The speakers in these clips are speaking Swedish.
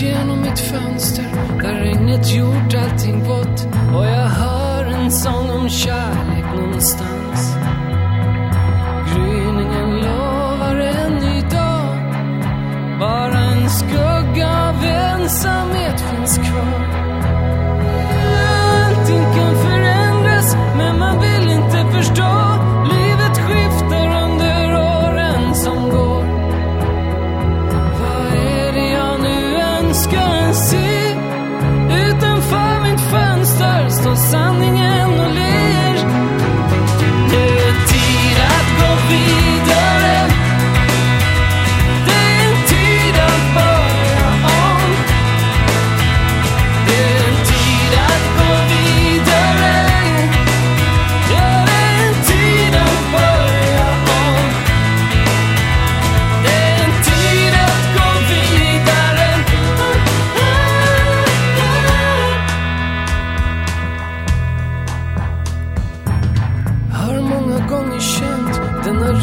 Yeah. Mitt fönster där regnet gjort allting vått och jag hör en sång om kärlek någonstans. Gryningen lovar en ny dag. Bara en skugga av ensamhet finns kvar. something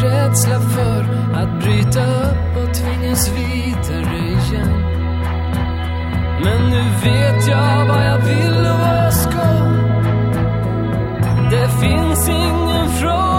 rädsla för att bryta upp och tvingas vidare igen. Men nu vet jag vad jag vill och vad jag ska. Det finns ingen fråga.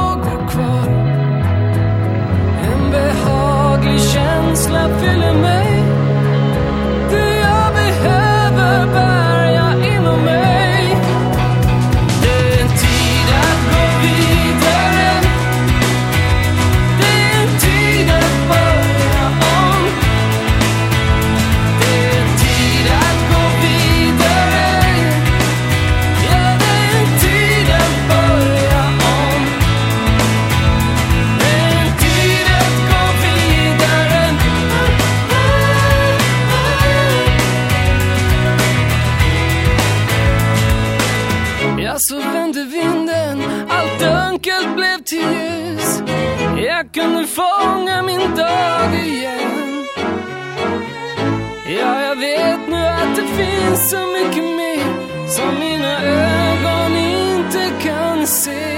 Enkelt blev till ljus. Jag kunde fånga min dag igen. Ja, jag vet nu att det finns så mycket mer som mina ögon inte kan se.